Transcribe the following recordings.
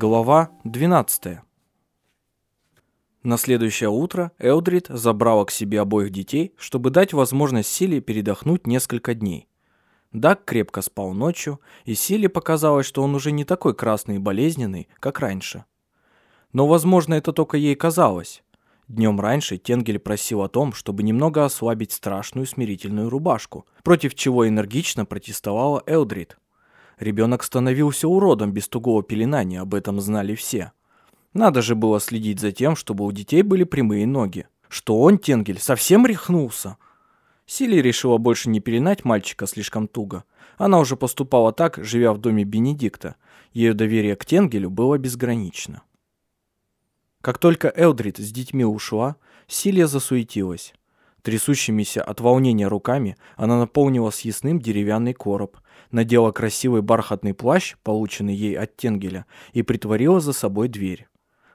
Глава 12 На следующее утро Элдрид забрала к себе обоих детей, чтобы дать возможность Силе передохнуть несколько дней. Даг крепко спал ночью, и Силе показалось, что он уже не такой красный и болезненный, как раньше. Но, возможно, это только ей казалось. Днем раньше Тенгель просил о том, чтобы немного ослабить страшную смирительную рубашку, против чего энергично протестовала Элдрид. Ребенок становился уродом без тугого пеленания, об этом знали все. Надо же было следить за тем, чтобы у детей были прямые ноги. Что он, Тенгель, совсем рехнулся? Сили решила больше не пеленать мальчика слишком туго. Она уже поступала так, живя в доме Бенедикта. Ее доверие к Тенгелю было безгранично. Как только Элдрид с детьми ушла, Силия засуетилась. Трясущимися от волнения руками она наполнила съестным деревянный короб, надела красивый бархатный плащ, полученный ей от Тенгеля, и притворила за собой дверь.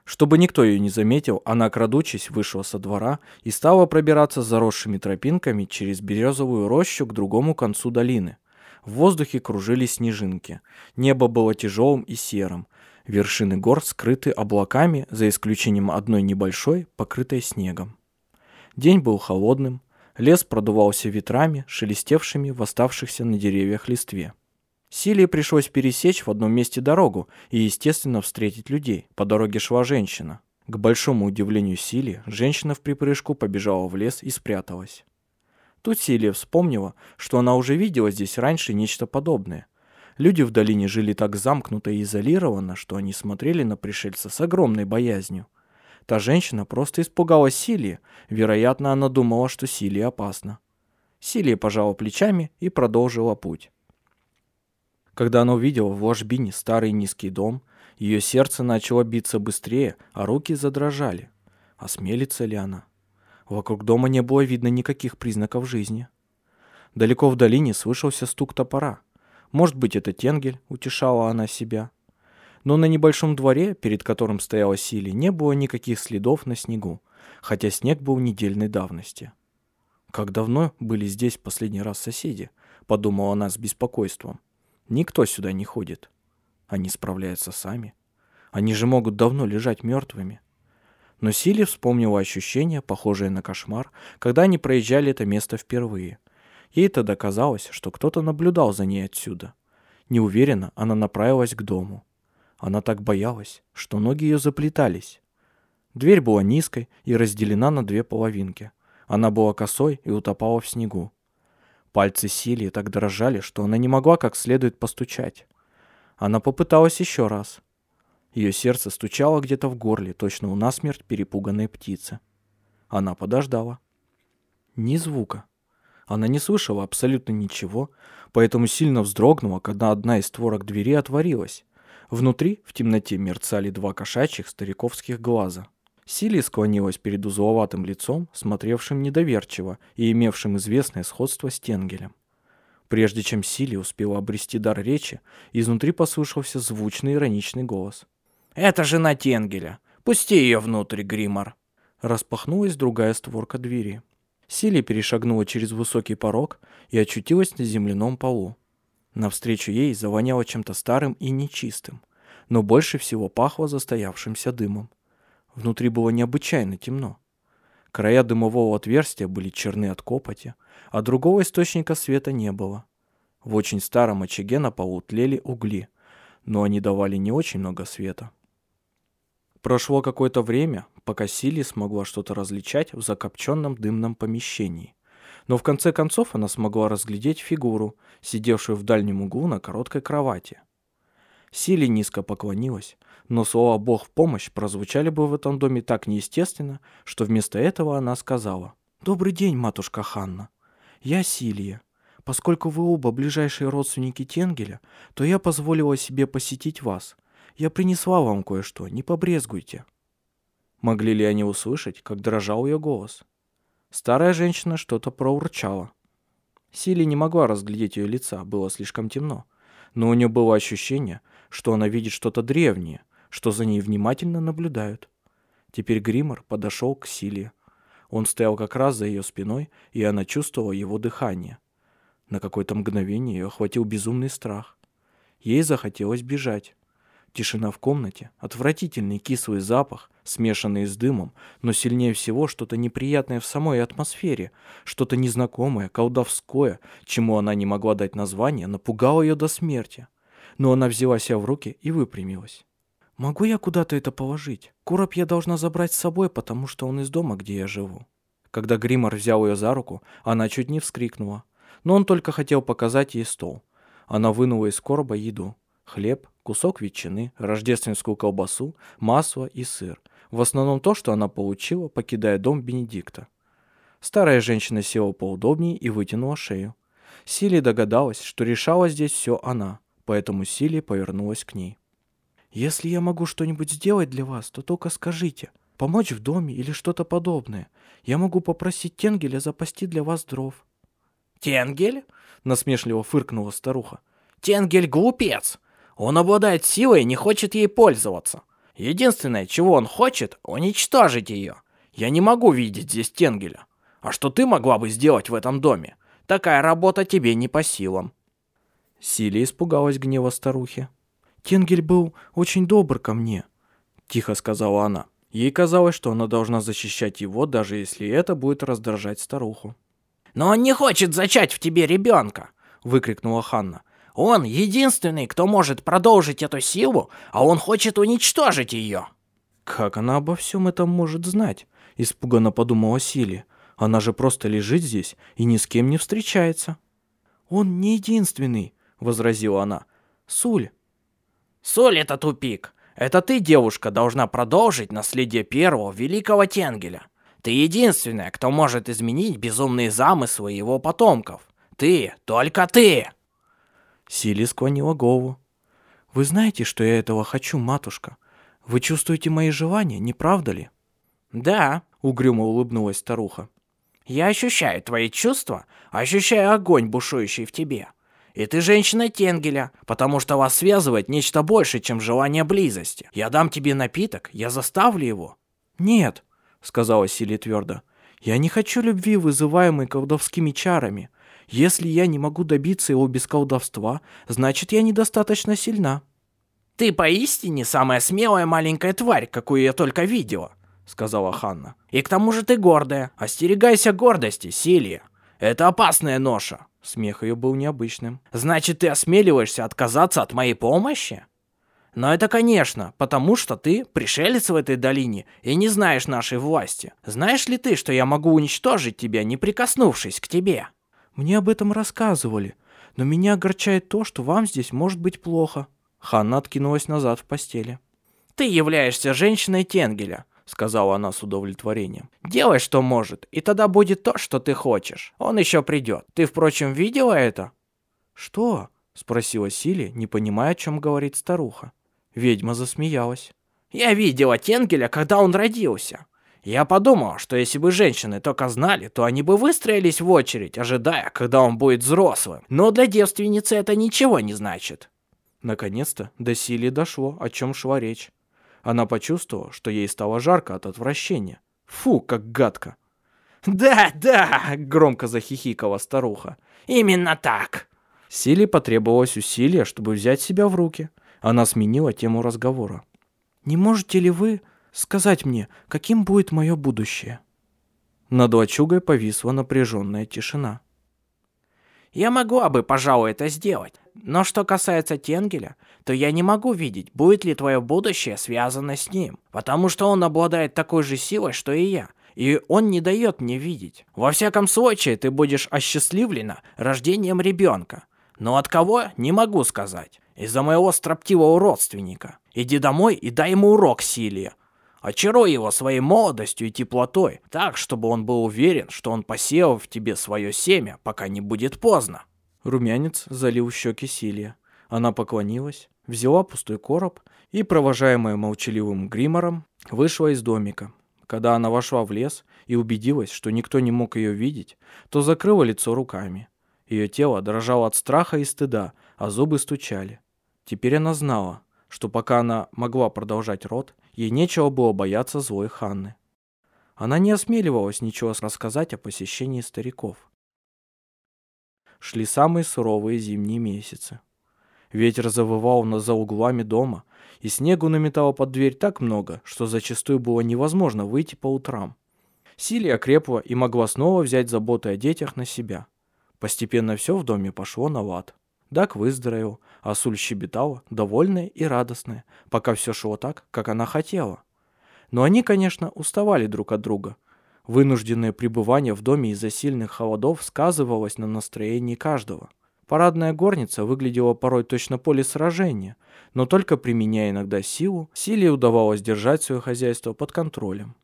Чтобы никто ее не заметил, она, крадучись, вышла со двора и стала пробираться заросшими тропинками через березовую рощу к другому концу долины. В воздухе кружились снежинки. Небо было тяжелым и серым, Вершины гор скрыты облаками, за исключением одной небольшой, покрытой снегом. День был холодным, лес продувался ветрами, шелестевшими в оставшихся на деревьях листве. Силе пришлось пересечь в одном месте дорогу и, естественно, встретить людей. По дороге шла женщина. К большому удивлению Сили, женщина в припрыжку побежала в лес и спряталась. Тут Силия вспомнила, что она уже видела здесь раньше нечто подобное. Люди в долине жили так замкнуто и изолированно, что они смотрели на пришельца с огромной боязнью. Та женщина просто испугалась Силии. Вероятно, она думала, что Силии опасно. Силия пожала плечами и продолжила путь. Когда она увидела в ложбине старый низкий дом, ее сердце начало биться быстрее, а руки задрожали. Осмелится ли она? Вокруг дома не было видно никаких признаков жизни. Далеко в долине слышался стук топора. Может быть, это Тенгель, утешала она себя. Но на небольшом дворе, перед которым стояла Сили, не было никаких следов на снегу, хотя снег был недельной давности. «Как давно были здесь последний раз соседи?» — подумала она с беспокойством. «Никто сюда не ходит. Они справляются сами. Они же могут давно лежать мертвыми». Но Сили вспомнила ощущение, похожее на кошмар, когда они проезжали это место впервые — Ей тогда казалось, что кто-то наблюдал за ней отсюда. Неуверенно она направилась к дому. Она так боялась, что ноги ее заплетались. Дверь была низкой и разделена на две половинки. Она была косой и утопала в снегу. Пальцы Силии так дрожали, что она не могла как следует постучать. Она попыталась еще раз. Ее сердце стучало где-то в горле, точно у насмерть перепуганной птицы. Она подождала. Ни звука. Она не слышала абсолютно ничего, поэтому сильно вздрогнула, когда одна из створок двери отворилась. Внутри в темноте мерцали два кошачьих стариковских глаза. Силия склонилась перед узловатым лицом, смотревшим недоверчиво и имевшим известное сходство с Тенгелем. Прежде чем Силия успела обрести дар речи, изнутри послышался звучный ироничный голос. «Это жена Тенгеля! Пусти ее внутрь, Гримор!» Распахнулась другая створка двери. Силия перешагнула через высокий порог и очутилась на земляном полу. Навстречу ей завоняло чем-то старым и нечистым, но больше всего пахло застоявшимся дымом. Внутри было необычайно темно. Края дымового отверстия были черны от копоти, а другого источника света не было. В очень старом очаге на полу тлели угли, но они давали не очень много света. Прошло какое-то время, пока Сили смогла что-то различать в закопченном дымном помещении. Но в конце концов она смогла разглядеть фигуру, сидевшую в дальнем углу на короткой кровати. Сили низко поклонилась, но слова «Бог в помощь» прозвучали бы в этом доме так неестественно, что вместо этого она сказала «Добрый день, матушка Ханна. Я Силия. Поскольку вы оба ближайшие родственники Тенгеля, то я позволила себе посетить вас, я принесла вам кое-что, не побрезгуйте». Могли ли они услышать, как дрожал ее голос? Старая женщина что-то проурчала. Сили не могла разглядеть ее лица, было слишком темно. Но у нее было ощущение, что она видит что-то древнее, что за ней внимательно наблюдают. Теперь Гримор подошел к Силе. Он стоял как раз за ее спиной, и она чувствовала его дыхание. На какое-то мгновение ее охватил безумный страх. Ей захотелось бежать. Тишина в комнате, отвратительный кислый запах, смешанный с дымом, но сильнее всего что-то неприятное в самой атмосфере, что-то незнакомое, колдовское, чему она не могла дать название, напугало ее до смерти. Но она взяла себя в руки и выпрямилась. «Могу я куда-то это положить? Короб я должна забрать с собой, потому что он из дома, где я живу». Когда Гримор взял ее за руку, она чуть не вскрикнула. Но он только хотел показать ей стол. Она вынула из короба еду. Хлеб, кусок ветчины, рождественскую колбасу, масло и сыр. В основном то, что она получила, покидая дом Бенедикта. Старая женщина села поудобнее и вытянула шею. Сили догадалась, что решала здесь все она, поэтому Сили повернулась к ней. «Если я могу что-нибудь сделать для вас, то только скажите. Помочь в доме или что-то подобное. Я могу попросить Тенгеля запасти для вас дров». «Тенгель?» — насмешливо фыркнула старуха. «Тенгель глупец. Он обладает силой и не хочет ей пользоваться. Единственное, чего он хочет, уничтожить ее. Я не могу видеть здесь Тенгеля. А что ты могла бы сделать в этом доме? Такая работа тебе не по силам. Силия испугалась гнева старухи. «Тенгель был очень добр ко мне», — тихо сказала она. Ей казалось, что она должна защищать его, даже если это будет раздражать старуху. «Но он не хочет зачать в тебе ребенка!» — выкрикнула Ханна. Он единственный, кто может продолжить эту силу, а он хочет уничтожить ее. Как она обо всем этом может знать? Испуганно подумала Сили. Она же просто лежит здесь и ни с кем не встречается. Он не единственный, возразила она. Суль. Суль это тупик. Это ты, девушка, должна продолжить наследие первого великого Тенгеля. Ты единственная, кто может изменить безумные замыслы его потомков. Ты, только ты. Сили склонила голову. «Вы знаете, что я этого хочу, матушка? Вы чувствуете мои желания, не правда ли?» «Да», — угрюмо улыбнулась старуха. «Я ощущаю твои чувства, ощущаю огонь, бушующий в тебе. И ты женщина Тенгеля, потому что вас связывает нечто больше, чем желание близости. Я дам тебе напиток, я заставлю его». «Нет», — сказала Сили твердо. «Я не хочу любви, вызываемой колдовскими чарами. Если я не могу добиться его без колдовства, значит, я недостаточно сильна». «Ты поистине самая смелая маленькая тварь, какую я только видела», — сказала Ханна. «И к тому же ты гордая. Остерегайся гордости, Силия. Это опасная ноша». Смех ее был необычным. «Значит, ты осмеливаешься отказаться от моей помощи?» Но это, конечно, потому что ты пришелец в этой долине и не знаешь нашей власти. Знаешь ли ты, что я могу уничтожить тебя, не прикоснувшись к тебе?» Мне об этом рассказывали, но меня огорчает то, что вам здесь может быть плохо». Ханна откинулась назад в постели. «Ты являешься женщиной Тенгеля», — сказала она с удовлетворением. «Делай, что может, и тогда будет то, что ты хочешь. Он еще придет. Ты, впрочем, видела это?» «Что?» — спросила Сили, не понимая, о чем говорит старуха. Ведьма засмеялась. «Я видела Тенгеля, когда он родился. Я подумал, что если бы женщины только знали, то они бы выстроились в очередь, ожидая, когда он будет взрослым. Но для девственницы это ничего не значит. Наконец-то до Сили дошло, о чем шла речь. Она почувствовала, что ей стало жарко от отвращения. Фу, как гадко. «Да, да!» — громко захихикала старуха. «Именно так!» Силе потребовалось усилие, чтобы взять себя в руки. Она сменила тему разговора. «Не можете ли вы сказать мне, каким будет мое будущее?» Над лачугой повисла напряженная тишина. «Я могла бы, пожалуй, это сделать. Но что касается Тенгеля, то я не могу видеть, будет ли твое будущее связано с ним. Потому что он обладает такой же силой, что и я. И он не дает мне видеть. Во всяком случае, ты будешь осчастливлена рождением ребенка. Но от кого, не могу сказать. Из-за моего строптивого родственника. Иди домой и дай ему урок, Силия. Очаруй его своей молодостью и теплотой, так, чтобы он был уверен, что он посеял в тебе свое семя, пока не будет поздно». Румянец залил щеки Силия. Она поклонилась, взяла пустой короб и, провожаемая молчаливым гримором, вышла из домика. Когда она вошла в лес и убедилась, что никто не мог ее видеть, то закрыла лицо руками. Ее тело дрожало от страха и стыда, а зубы стучали. Теперь она знала, что пока она могла продолжать род, ей нечего было бояться злой Ханны. Она не осмеливалась ничего рассказать о посещении стариков. Шли самые суровые зимние месяцы. Ветер завывал на за углами дома, и снегу наметало под дверь так много, что зачастую было невозможно выйти по утрам. Силия крепла и могла снова взять заботы о детях на себя. Постепенно все в доме пошло на лад. Дак выздоровел, а Суль щебетала, довольная и радостная, пока все шло так, как она хотела. Но они, конечно, уставали друг от друга. Вынужденное пребывание в доме из-за сильных холодов сказывалось на настроении каждого. Парадная горница выглядела порой точно поле сражения, но только применяя иногда силу, Силе удавалось держать свое хозяйство под контролем.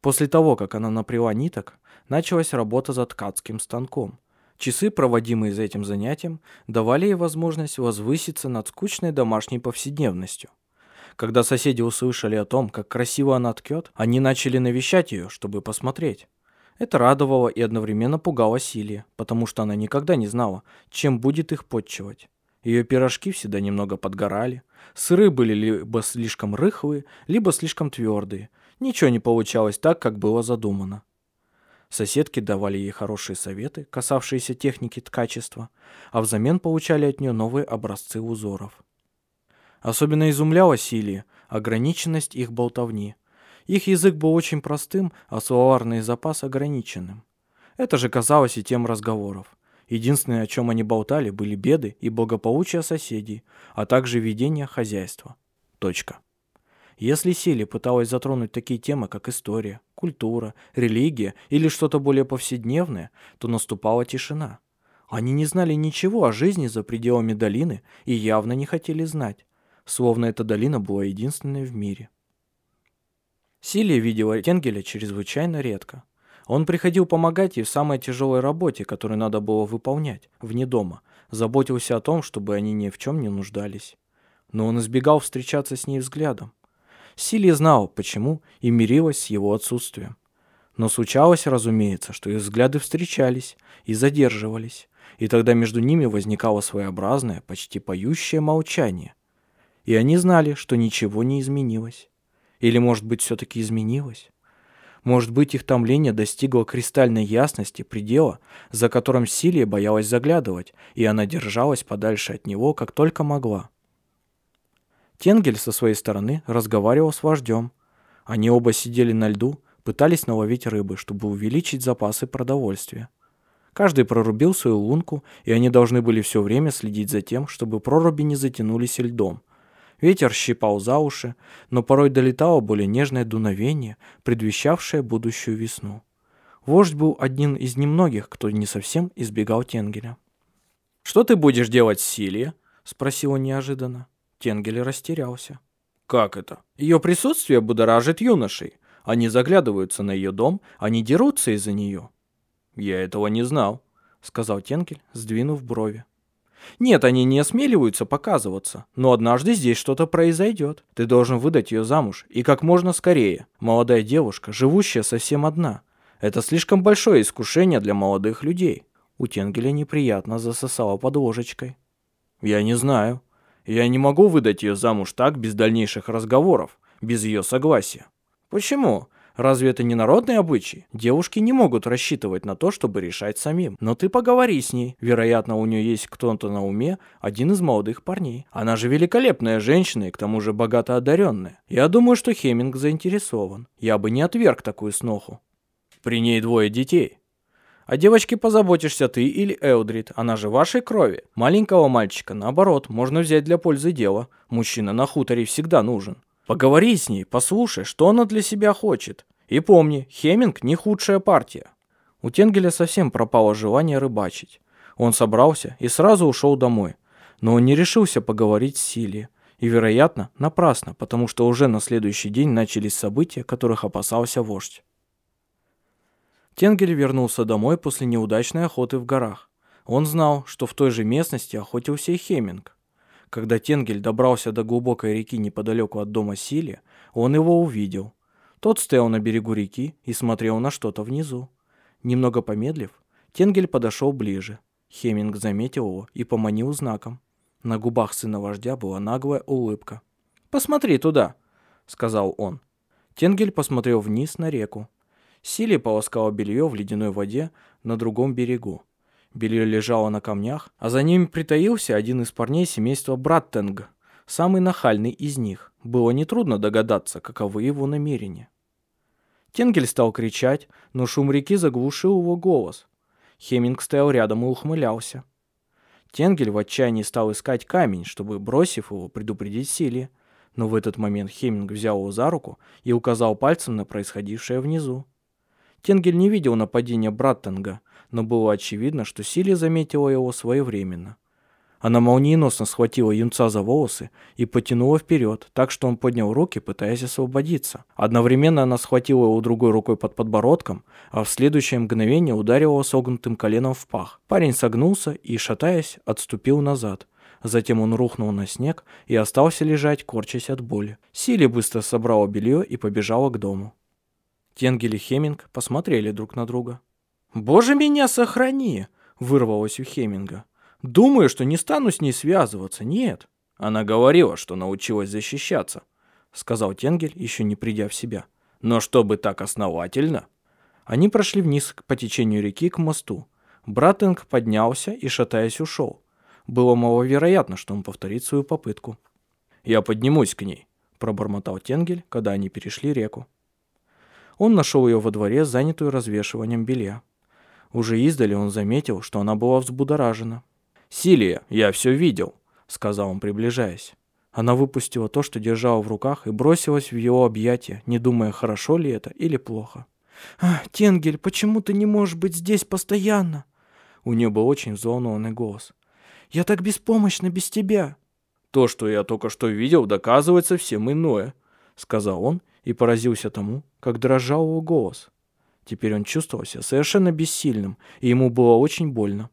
После того, как она напряла ниток, началась работа за ткацким станком. Часы, проводимые за этим занятием, давали ей возможность возвыситься над скучной домашней повседневностью. Когда соседи услышали о том, как красиво она ткет, они начали навещать ее, чтобы посмотреть. Это радовало и одновременно пугало Силия, потому что она никогда не знала, чем будет их подчивать. Ее пирожки всегда немного подгорали, сыры были либо слишком рыхлые, либо слишком твердые. Ничего не получалось так, как было задумано. Соседки давали ей хорошие советы, касавшиеся техники ткачества, а взамен получали от нее новые образцы узоров. Особенно изумляла Силия ограниченность их болтовни. Их язык был очень простым, а словарный запас ограниченным. Это же казалось и тем разговоров. Единственное, о чем они болтали, были беды и благополучие соседей, а также ведение хозяйства. Точка. Если Сили пыталась затронуть такие темы, как история, культура, религия или что-то более повседневное, то наступала тишина. Они не знали ничего о жизни за пределами долины и явно не хотели знать, словно эта долина была единственной в мире. Силия видела Тенгеля чрезвычайно редко. Он приходил помогать ей в самой тяжелой работе, которую надо было выполнять, вне дома, заботился о том, чтобы они ни в чем не нуждались. Но он избегал встречаться с ней взглядом. Силия знала, почему, и мирилась с его отсутствием. Но случалось, разумеется, что их взгляды встречались и задерживались, и тогда между ними возникало своеобразное, почти поющее молчание. И они знали, что ничего не изменилось. Или, может быть, все-таки изменилось? Может быть, их томление достигло кристальной ясности предела, за которым Силия боялась заглядывать, и она держалась подальше от него, как только могла. Тенгель со своей стороны разговаривал с вождем. Они оба сидели на льду, пытались наловить рыбы, чтобы увеличить запасы продовольствия. Каждый прорубил свою лунку, и они должны были все время следить за тем, чтобы проруби не затянулись льдом. Ветер щипал за уши, но порой долетало более нежное дуновение, предвещавшее будущую весну. Вождь был одним из немногих, кто не совсем избегал Тенгеля. «Что ты будешь делать с Силия?» — спросил он неожиданно. Тенгель растерялся. «Как это? Ее присутствие будоражит юношей. Они заглядываются на ее дом, они дерутся из-за нее». «Я этого не знал», — сказал Тенгель, сдвинув брови. «Нет, они не осмеливаются показываться, но однажды здесь что-то произойдет. Ты должен выдать ее замуж, и как можно скорее. Молодая девушка, живущая совсем одна. Это слишком большое искушение для молодых людей». У Тенгеля неприятно засосало под ложечкой. «Я не знаю», я не могу выдать ее замуж так, без дальнейших разговоров, без ее согласия. Почему? Разве это не народный обычай? Девушки не могут рассчитывать на то, чтобы решать самим. Но ты поговори с ней. Вероятно, у нее есть кто-то на уме, один из молодых парней. Она же великолепная женщина и к тому же богато одаренная. Я думаю, что Хеминг заинтересован. Я бы не отверг такую сноху. При ней двое детей. О девочке позаботишься ты или Элдрид, она же вашей крови. Маленького мальчика, наоборот, можно взять для пользы дела. Мужчина на хуторе всегда нужен. Поговори с ней, послушай, что она для себя хочет. И помни, Хеминг не худшая партия. У Тенгеля совсем пропало желание рыбачить. Он собрался и сразу ушел домой. Но он не решился поговорить с Силией. И, вероятно, напрасно, потому что уже на следующий день начались события, которых опасался вождь. Тенгель вернулся домой после неудачной охоты в горах. Он знал, что в той же местности охотился и Хеминг. Когда Тенгель добрался до глубокой реки неподалеку от дома Сили, он его увидел. Тот стоял на берегу реки и смотрел на что-то внизу. Немного помедлив, Тенгель подошел ближе. Хеминг заметил его и поманил знаком. На губах сына вождя была наглая улыбка. «Посмотри туда», — сказал он. Тенгель посмотрел вниз на реку. Сили полоскала белье в ледяной воде на другом берегу. Белье лежало на камнях, а за ними притаился один из парней семейства Браттенг, самый нахальный из них. Было нетрудно догадаться, каковы его намерения. Тенгель стал кричать, но шум реки заглушил его голос. Хеминг стоял рядом и ухмылялся. Тенгель в отчаянии стал искать камень, чтобы, бросив его, предупредить Силе. Но в этот момент Хеминг взял его за руку и указал пальцем на происходившее внизу. Тенгель не видел нападения Браттенга, но было очевидно, что Силия заметила его своевременно. Она молниеносно схватила юнца за волосы и потянула вперед, так что он поднял руки, пытаясь освободиться. Одновременно она схватила его другой рукой под подбородком, а в следующее мгновение ударила согнутым коленом в пах. Парень согнулся и, шатаясь, отступил назад. Затем он рухнул на снег и остался лежать, корчась от боли. Сили быстро собрала белье и побежала к дому. Тенгель и Хеминг посмотрели друг на друга. «Боже меня сохрани!» — вырвалось у Хеминга. Думаю, что не стану с ней связываться, нет. Она говорила, что научилась защищаться, сказал Тенгель, еще не придя в себя. Но чтобы так основательно? Они прошли вниз по течению реки к мосту. Братенг поднялся и, шатаясь, ушел. Было маловероятно, что он повторит свою попытку. «Я поднимусь к ней», – пробормотал Тенгель, когда они перешли реку. Он нашел ее во дворе, занятую развешиванием белья. Уже издали он заметил, что она была взбудоражена. «Силия, я все видел», — сказал он, приближаясь. Она выпустила то, что держала в руках, и бросилась в его объятия, не думая, хорошо ли это или плохо. «А, «Тенгель, почему ты не можешь быть здесь постоянно?» У нее был очень взволнованный голос. «Я так беспомощна без тебя». «То, что я только что видел, доказывает совсем иное», — сказал он и поразился тому, как дрожал его голос. Теперь он чувствовал себя совершенно бессильным, и ему было очень больно.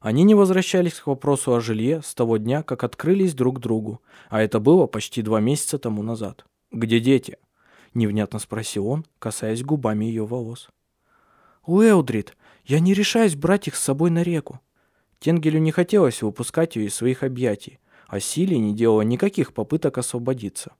Они не возвращались к вопросу о жилье с того дня, как открылись друг другу, а это было почти два месяца тому назад. «Где дети?» – невнятно спросил он, касаясь губами ее волос. «У Элдрид, я не решаюсь брать их с собой на реку». Тенгелю не хотелось выпускать ее из своих объятий, а Сили не делала никаких попыток освободиться.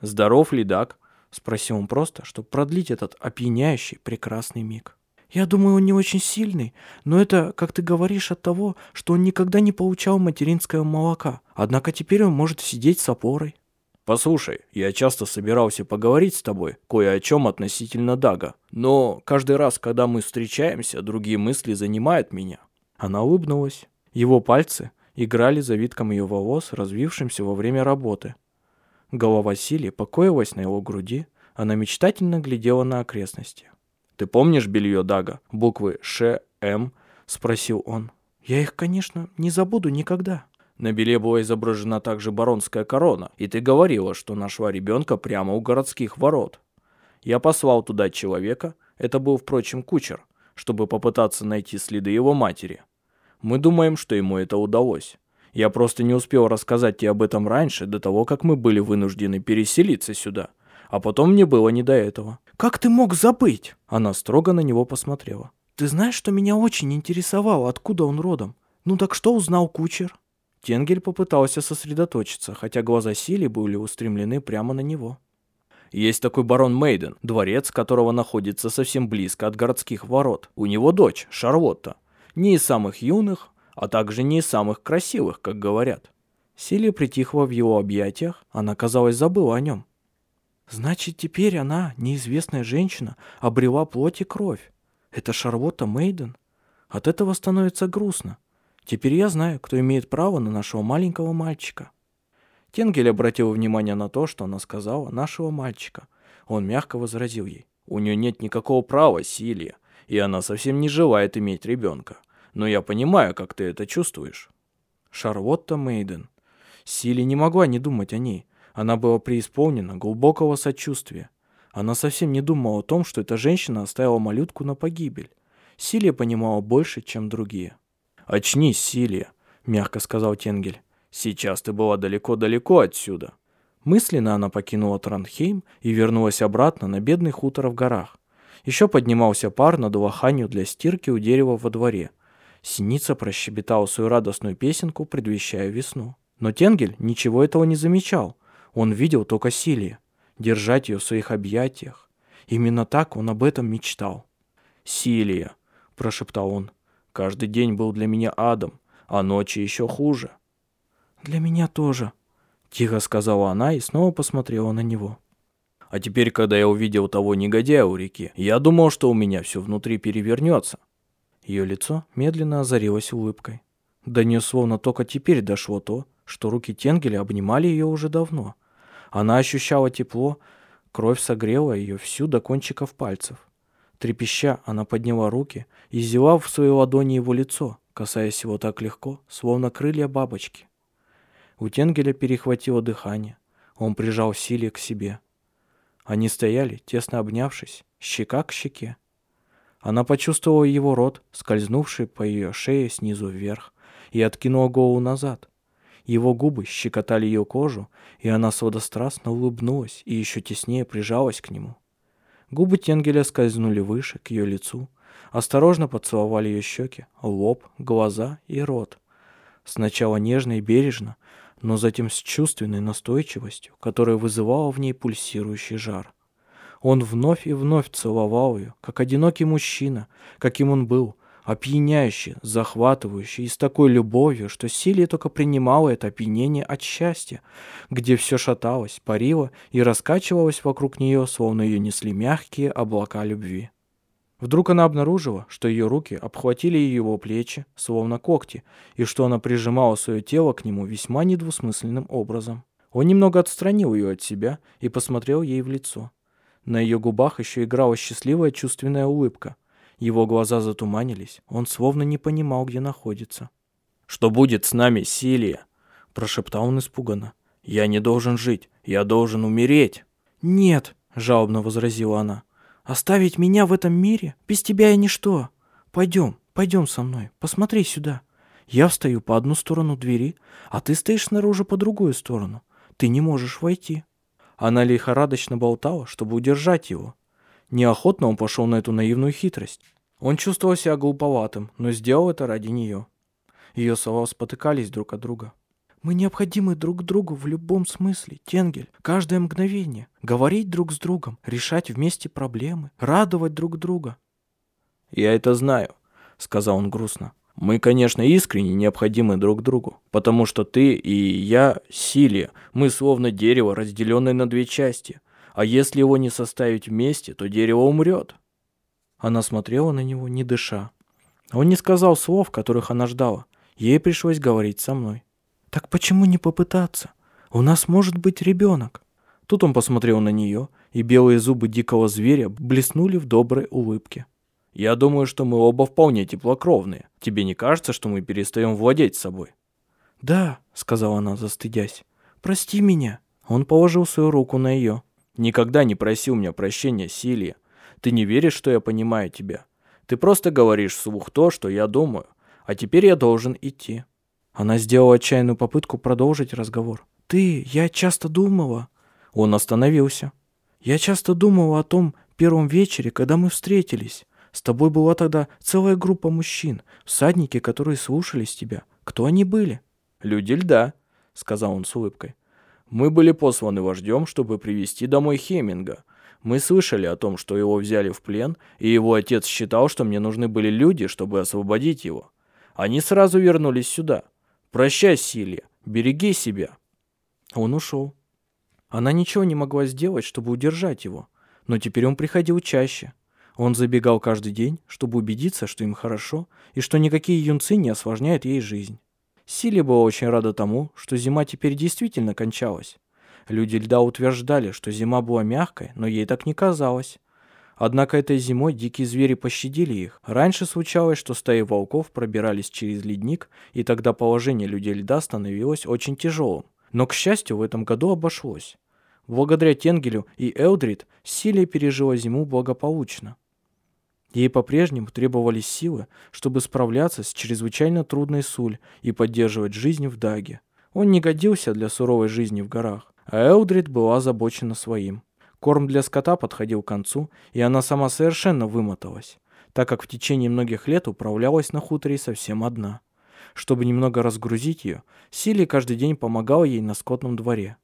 «Здоров ли Дак?» – спросил он просто, чтобы продлить этот опьяняющий прекрасный миг. Я думаю, он не очень сильный, но это, как ты говоришь, от того, что он никогда не получал материнского молока. Однако теперь он может сидеть с опорой. Послушай, я часто собирался поговорить с тобой кое о чем относительно Дага, но каждый раз, когда мы встречаемся, другие мысли занимают меня. Она улыбнулась. Его пальцы играли завитком ее волос, развившимся во время работы. Голова Сили покоилась на его груди, она мечтательно глядела на окрестности. «Ты помнишь белье Дага? Буквы Ш, М?» – спросил он. «Я их, конечно, не забуду никогда». На беле была изображена также баронская корона, и ты говорила, что нашла ребенка прямо у городских ворот. Я послал туда человека, это был, впрочем, кучер, чтобы попытаться найти следы его матери. Мы думаем, что ему это удалось. Я просто не успел рассказать тебе об этом раньше, до того, как мы были вынуждены переселиться сюда. А потом мне было не до этого. «Как ты мог забыть?» Она строго на него посмотрела. «Ты знаешь, что меня очень интересовало, откуда он родом? Ну так что узнал кучер?» Тенгель попытался сосредоточиться, хотя глаза Сили были устремлены прямо на него. Есть такой барон Мейден, дворец которого находится совсем близко от городских ворот. У него дочь, Шарлотта. Не из самых юных, а также не из самых красивых, как говорят. Силия притихла в его объятиях, она, казалось, забыла о нем. Значит, теперь она, неизвестная женщина, обрела плоть и кровь. Это Шарлотта Мейден. От этого становится грустно. Теперь я знаю, кто имеет право на нашего маленького мальчика. Тенгель обратил внимание на то, что она сказала «нашего мальчика». Он мягко возразил ей. «У нее нет никакого права, Силия, и она совсем не желает иметь ребенка. Но я понимаю, как ты это чувствуешь». Шарлотта Мейден. Сили не могла не думать о ней. Она была преисполнена глубокого сочувствия. Она совсем не думала о том, что эта женщина оставила малютку на погибель. Силия понимала больше, чем другие. «Очнись, Силия», — мягко сказал Тенгель. «Сейчас ты была далеко-далеко отсюда». Мысленно она покинула Транхейм и вернулась обратно на бедный хутор в горах. Еще поднимался пар над лоханью для стирки у дерева во дворе. Синица прощебетала свою радостную песенку, предвещая весну. Но Тенгель ничего этого не замечал. Он видел только Силия, держать ее в своих объятиях. Именно так он об этом мечтал. «Силия», – прошептал он, – Каждый день был для меня адом, а ночи еще хуже. «Для меня тоже», — тихо сказала она и снова посмотрела на него. А теперь, когда я увидел того негодяя у реки, я думал, что у меня все внутри перевернется. Ее лицо медленно озарилось улыбкой. До нее словно только теперь дошло то, что руки Тенгеля обнимали ее уже давно. Она ощущала тепло, кровь согрела ее всю до кончиков пальцев. Трепеща, она подняла руки и взяла в свои ладони его лицо, касаясь его так легко, словно крылья бабочки. У Тенгеля перехватило дыхание. Он прижал Силия к себе. Они стояли, тесно обнявшись, щека к щеке. Она почувствовала его рот, скользнувший по ее шее снизу вверх, и откинула голову назад. Его губы щекотали ее кожу, и она сладострастно улыбнулась и еще теснее прижалась к нему. Губы Тенгеля скользнули выше, к ее лицу, осторожно поцеловали ее щеки, лоб, глаза и рот. Сначала нежно и бережно, но затем с чувственной настойчивостью, которая вызывала в ней пульсирующий жар. Он вновь и вновь целовал ее, как одинокий мужчина, каким он был, опьяняющий, захватывающий и с такой любовью, что Силия только принимала это опьянение от счастья, где все шаталось, парило и раскачивалось вокруг нее, словно ее несли мягкие облака любви. Вдруг она обнаружила, что ее руки обхватили его плечи, словно когти, и что она прижимала свое тело к нему весьма недвусмысленным образом. Он немного отстранил ее от себя и посмотрел ей в лицо. На ее губах еще играла счастливая чувственная улыбка. Его глаза затуманились, он словно не понимал, где находится. «Что будет с нами, Силия?» – прошептал он испуганно. «Я не должен жить, я должен умереть». «Нет», – жалобно возразила она. Оставить меня в этом мире? Без тебя я ничто. Пойдем, пойдем со мной, посмотри сюда. Я встаю по одну сторону двери, а ты стоишь снаружи по другую сторону. Ты не можешь войти». Она лихорадочно болтала, чтобы удержать его. Неохотно он пошел на эту наивную хитрость. Он чувствовал себя глуповатым, но сделал это ради нее. Ее слова спотыкались друг от друга. Мы необходимы друг другу в любом смысле, Тенгель. Каждое мгновение. Говорить друг с другом, решать вместе проблемы, радовать друг друга. «Я это знаю», — сказал он грустно. «Мы, конечно, искренне необходимы друг другу, потому что ты и я — Силия, мы словно дерево, разделенное на две части. А если его не составить вместе, то дерево умрет». Она смотрела на него, не дыша. Он не сказал слов, которых она ждала. Ей пришлось говорить со мной. Так почему не попытаться? У нас может быть ребенок. Тут он посмотрел на нее, и белые зубы дикого зверя блеснули в доброй улыбке. «Я думаю, что мы оба вполне теплокровные. Тебе не кажется, что мы перестаем владеть собой?» «Да», — сказала она, застыдясь. «Прости меня». Он положил свою руку на ее. «Никогда не просил меня прощения, Силия. Ты не веришь, что я понимаю тебя. Ты просто говоришь вслух то, что я думаю. А теперь я должен идти». Она сделала отчаянную попытку продолжить разговор. «Ты, я часто думала...» Он остановился. «Я часто думала о том первом вечере, когда мы встретились. С тобой была тогда целая группа мужчин, всадники, которые слушались тебя. Кто они были?» «Люди льда», — сказал он с улыбкой. «Мы были посланы вождем, чтобы привести домой Хеминга. Мы слышали о том, что его взяли в плен, и его отец считал, что мне нужны были люди, чтобы освободить его. Они сразу вернулись сюда». Прощай, Силья, береги себя. Он ушел. Она ничего не могла сделать, чтобы удержать его, но теперь он приходил чаще. Он забегал каждый день, чтобы убедиться, что им хорошо, и что никакие юнцы не осложняют ей жизнь. Силия была очень рада тому, что зима теперь действительно кончалась. Люди льда утверждали, что зима была мягкой, но ей так не казалось. Однако этой зимой дикие звери пощадили их. Раньше случалось, что стаи волков пробирались через ледник, и тогда положение людей льда становилось очень тяжелым. Но, к счастью, в этом году обошлось. Благодаря Тенгелю и Элдрид Силия пережила зиму благополучно. Ей по-прежнему требовались силы, чтобы справляться с чрезвычайно трудной Суль и поддерживать жизнь в Даге. Он не годился для суровой жизни в горах, а Элдрид была озабочена своим. Корм для скота подходил к концу, и она сама совершенно вымоталась, так как в течение многих лет управлялась на хуторе совсем одна. Чтобы немного разгрузить ее, Сили каждый день помогал ей на скотном дворе.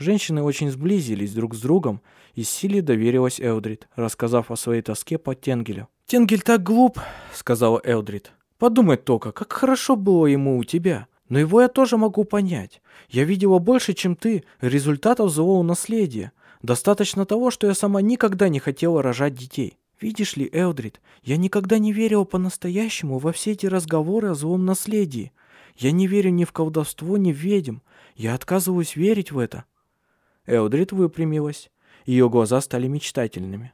Женщины очень сблизились друг с другом, и Сили доверилась Элдрид, рассказав о своей тоске по Тенгелю. «Тенгель так глуп», — сказала Элдрид. Подумать только, как хорошо было ему у тебя. Но его я тоже могу понять. Я видела больше, чем ты, результатов злого наследия. Достаточно того, что я сама никогда не хотела рожать детей. Видишь ли, Элдрид, я никогда не верила по-настоящему во все эти разговоры о злом наследии. Я не верю ни в колдовство, ни в ведьм. Я отказываюсь верить в это. Элдрид выпрямилась. Ее глаза стали мечтательными.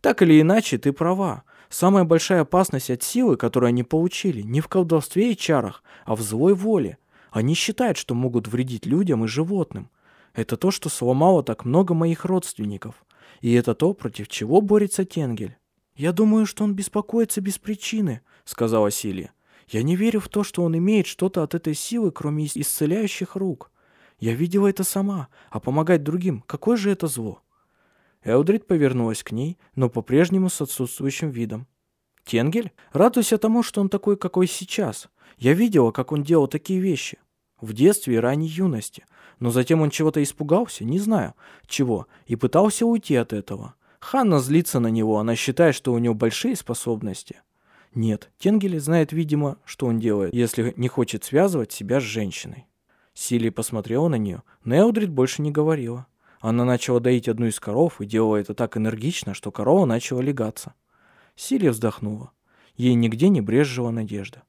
Так или иначе, ты права. Самая большая опасность от силы, которую они получили, не в колдовстве и чарах, а в злой воле. Они считают, что могут вредить людям и животным. Это то, что сломало так много моих родственников. И это то, против чего борется Тенгель. «Я думаю, что он беспокоится без причины», — сказала Силия. «Я не верю в то, что он имеет что-то от этой силы, кроме исцеляющих рук. Я видела это сама, а помогать другим — какое же это зло?» Элдрид повернулась к ней, но по-прежнему с отсутствующим видом. «Тенгель? Радуйся тому, что он такой, какой сейчас. Я видела, как он делал такие вещи. В детстве и ранней юности. Но затем он чего-то испугался, не знаю, чего, и пытался уйти от этого. Ханна злится на него, она считает, что у него большие способности. Нет, Тенгель знает, видимо, что он делает, если не хочет связывать себя с женщиной. Силия посмотрела на нее, но Элдрид больше не говорила. Она начала доить одну из коров и делала это так энергично, что корова начала легаться. Силия вздохнула. Ей нигде не брезжила надежда.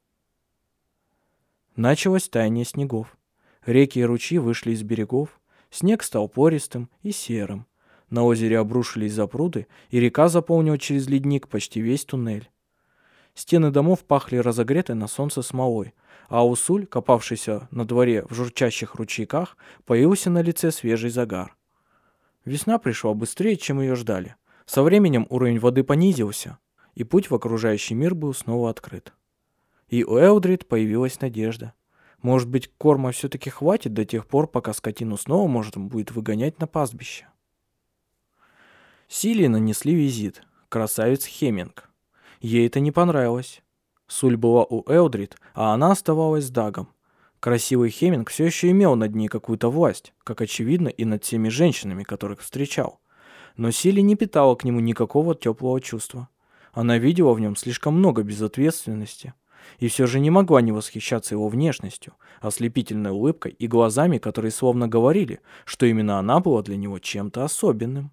Началось таяние снегов. Реки и ручьи вышли из берегов. Снег стал пористым и серым. На озере обрушились запруды, и река заполнила через ледник почти весь туннель. Стены домов пахли разогретой на солнце смолой, а Усуль, копавшийся на дворе в журчащих ручейках, появился на лице свежий загар. Весна пришла быстрее, чем ее ждали. Со временем уровень воды понизился, и путь в окружающий мир был снова открыт. И у Элдрид появилась надежда. Может быть, корма все-таки хватит до тех пор, пока скотину снова можно будет выгонять на пастбище. Силии нанесли визит. Красавец Хеминг. Ей это не понравилось. Суль была у Элдрид, а она оставалась с Дагом. Красивый Хеминг все еще имел над ней какую-то власть, как очевидно и над теми женщинами, которых встречал. Но Сили не питала к нему никакого теплого чувства. Она видела в нем слишком много безответственности. И все же не могла не восхищаться его внешностью, ослепительной улыбкой и глазами, которые словно говорили, что именно она была для него чем-то особенным.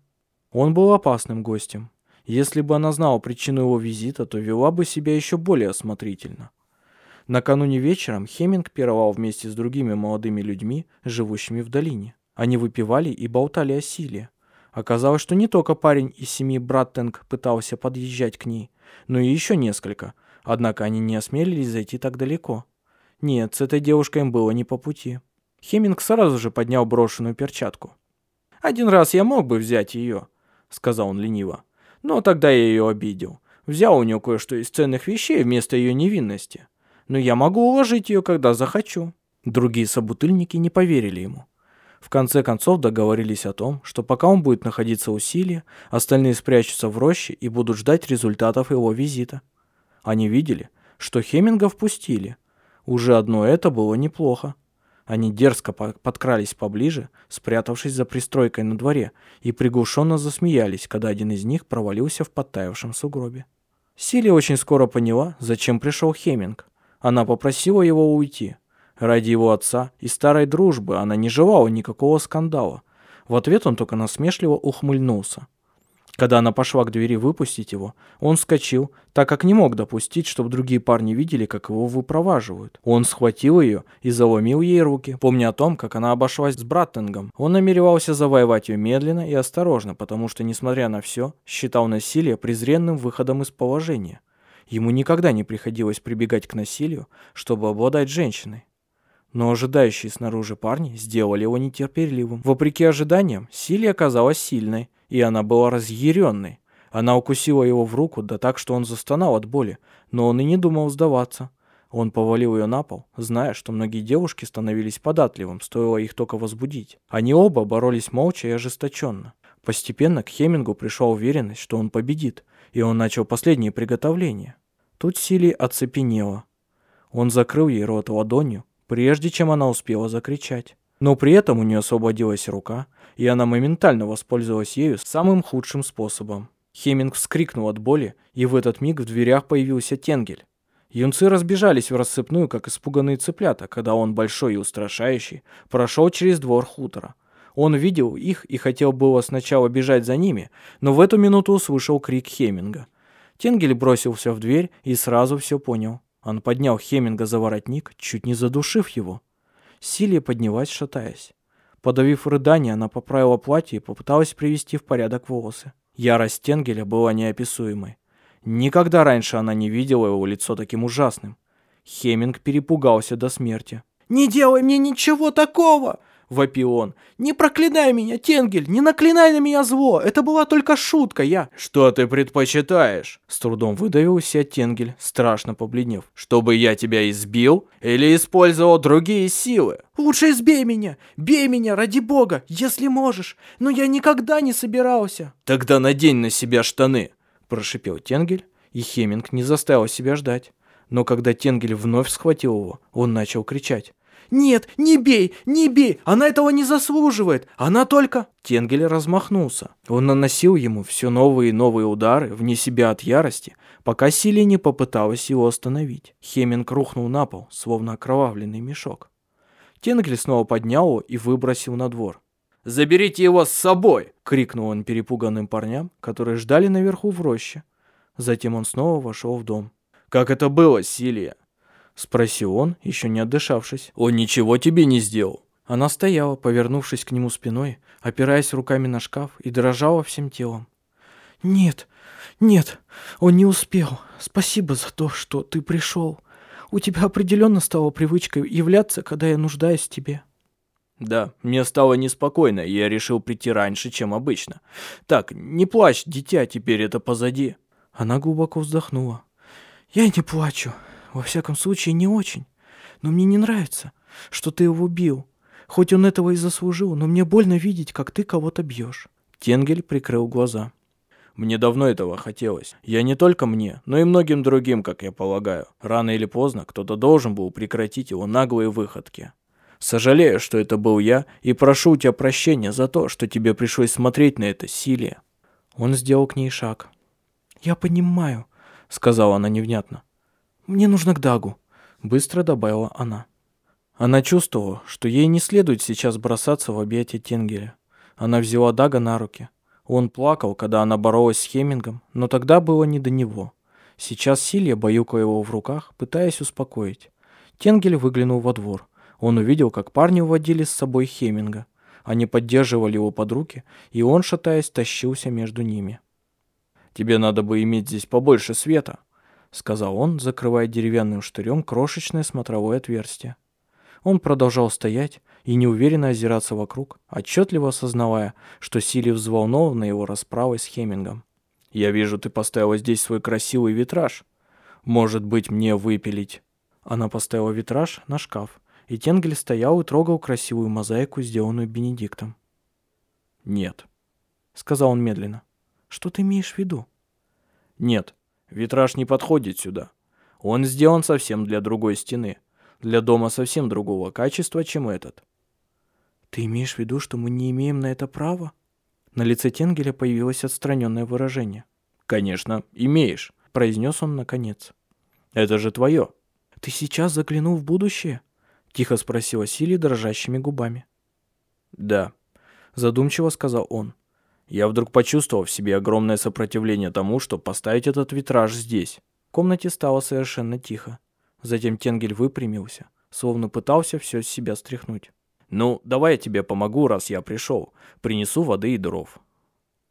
Он был опасным гостем. Если бы она знала причину его визита, то вела бы себя еще более осмотрительно. Накануне вечером Хеминг пировал вместе с другими молодыми людьми, живущими в долине. Они выпивали и болтали о силе. Оказалось, что не только парень из семьи Браттенг пытался подъезжать к ней, но и еще несколько, однако они не осмелились зайти так далеко. Нет, с этой девушкой им было не по пути. Хеминг сразу же поднял брошенную перчатку. «Один раз я мог бы взять ее», — сказал он лениво. «Но тогда я ее обидел. Взял у нее кое-что из ценных вещей вместо ее невинности но я могу уложить ее, когда захочу». Другие собутыльники не поверили ему. В конце концов договорились о том, что пока он будет находиться у Силия, остальные спрячутся в роще и будут ждать результатов его визита. Они видели, что Хеминга впустили. Уже одно это было неплохо. Они дерзко подкрались поближе, спрятавшись за пристройкой на дворе, и приглушенно засмеялись, когда один из них провалился в подтаявшем сугробе. Сили очень скоро поняла, зачем пришел Хеминг. Она попросила его уйти. Ради его отца и старой дружбы она не желала никакого скандала. В ответ он только насмешливо ухмыльнулся. Когда она пошла к двери выпустить его, он вскочил, так как не мог допустить, чтобы другие парни видели, как его выпроваживают. Он схватил ее и заломил ей руки, помня о том, как она обошлась с Браттенгом. Он намеревался завоевать ее медленно и осторожно, потому что, несмотря на все, считал насилие презренным выходом из положения. Ему никогда не приходилось прибегать к насилию, чтобы обладать женщиной. Но ожидающие снаружи парни сделали его нетерпеливым. Вопреки ожиданиям, Силия оказалась сильной, и она была разъяренной. Она укусила его в руку, да так, что он застонал от боли, но он и не думал сдаваться. Он повалил ее на пол, зная, что многие девушки становились податливым, стоило их только возбудить. Они оба боролись молча и ожесточенно. Постепенно к Хемингу пришла уверенность, что он победит, и он начал последние приготовления. Тут Сили оцепенела. Он закрыл ей рот ладонью, прежде чем она успела закричать. Но при этом у нее освободилась рука, и она моментально воспользовалась ею самым худшим способом. Хеминг вскрикнул от боли, и в этот миг в дверях появился Тенгель. Юнцы разбежались в рассыпную, как испуганные цыплята, когда он, большой и устрашающий, прошел через двор хутора. Он видел их и хотел было сначала бежать за ними, но в эту минуту услышал крик Хеминга. Тенгель бросился в дверь и сразу все понял. Он поднял Хеминга за воротник, чуть не задушив его. Силия поднялась, шатаясь. Подавив рыдание, она поправила платье и попыталась привести в порядок волосы. Ярость Тенгеля была неописуемой. Никогда раньше она не видела его лицо таким ужасным. Хеминг перепугался до смерти. «Не делай мне ничего такого!» Вопил он. «Не проклинай меня, Тенгель! Не наклинай на меня зло! Это была только шутка, я...» «Что ты предпочитаешь?» С трудом выдавил себя Тенгель, страшно побледнев. «Чтобы я тебя избил или использовал другие силы?» «Лучше избей меня! Бей меня, ради бога, если можешь! Но я никогда не собирался!» «Тогда надень на себя штаны!» Прошипел Тенгель, и Хеминг не заставил себя ждать. Но когда Тенгель вновь схватил его, он начал кричать. «Нет, не бей, не бей! Она этого не заслуживает! Она только...» Тенгель размахнулся. Он наносил ему все новые и новые удары, вне себя от ярости, пока Сили не попыталась его остановить. Хеминг рухнул на пол, словно окровавленный мешок. Тенгель снова поднял его и выбросил на двор. «Заберите его с собой!» — крикнул он перепуганным парням, которые ждали наверху в роще. Затем он снова вошел в дом. «Как это было, Силия?» — спросил он, еще не отдышавшись. «Он ничего тебе не сделал?» Она стояла, повернувшись к нему спиной, опираясь руками на шкаф и дрожала всем телом. «Нет, нет, он не успел. Спасибо за то, что ты пришел. У тебя определенно стала привычкой являться, когда я нуждаюсь в тебе». «Да, мне стало неспокойно, и я решил прийти раньше, чем обычно. Так, не плачь, дитя, теперь это позади». Она глубоко вздохнула. «Я не плачу. Во всяком случае, не очень. Но мне не нравится, что ты его убил. Хоть он этого и заслужил, но мне больно видеть, как ты кого-то бьешь. Тенгель прикрыл глаза. Мне давно этого хотелось. Я не только мне, но и многим другим, как я полагаю. Рано или поздно кто-то должен был прекратить его наглые выходки. Сожалею, что это был я, и прошу у тебя прощения за то, что тебе пришлось смотреть на это силе. Он сделал к ней шаг. «Я понимаю», — сказала она невнятно. «Мне нужно к Дагу», — быстро добавила она. Она чувствовала, что ей не следует сейчас бросаться в объятия Тенгеля. Она взяла Дага на руки. Он плакал, когда она боролась с Хемингом, но тогда было не до него. Сейчас Силья баюкала его в руках, пытаясь успокоить. Тенгель выглянул во двор. Он увидел, как парни уводили с собой Хеминга. Они поддерживали его под руки, и он, шатаясь, тащился между ними. «Тебе надо бы иметь здесь побольше света», сказал он, закрывая деревянным штырем крошечное смотровое отверстие. Он продолжал стоять и неуверенно озираться вокруг, отчетливо осознавая, что Сили взволнована его расправой с Хемингом. «Я вижу, ты поставила здесь свой красивый витраж. Может быть, мне выпилить?» Она поставила витраж на шкаф, и Тенгель стоял и трогал красивую мозаику, сделанную Бенедиктом. «Нет», — сказал он медленно. «Что ты имеешь в виду?» «Нет, Витраж не подходит сюда. Он сделан совсем для другой стены. Для дома совсем другого качества, чем этот. Ты имеешь в виду, что мы не имеем на это права? На лице Тенгеля появилось отстраненное выражение. Конечно, имеешь, произнес он наконец. Это же твое. Ты сейчас заглянул в будущее? Тихо спросила Сили дрожащими губами. Да, задумчиво сказал он. Я вдруг почувствовал в себе огромное сопротивление тому, чтобы поставить этот витраж здесь. В комнате стало совершенно тихо. Затем Тенгель выпрямился, словно пытался все с себя стряхнуть. «Ну, давай я тебе помогу, раз я пришел. Принесу воды и дров».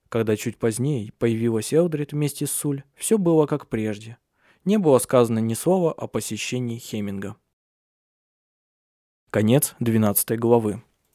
Когда чуть позднее появилась Элдрид вместе с Суль, все было как прежде. Не было сказано ни слова о посещении Хеминга. Конец 12 главы.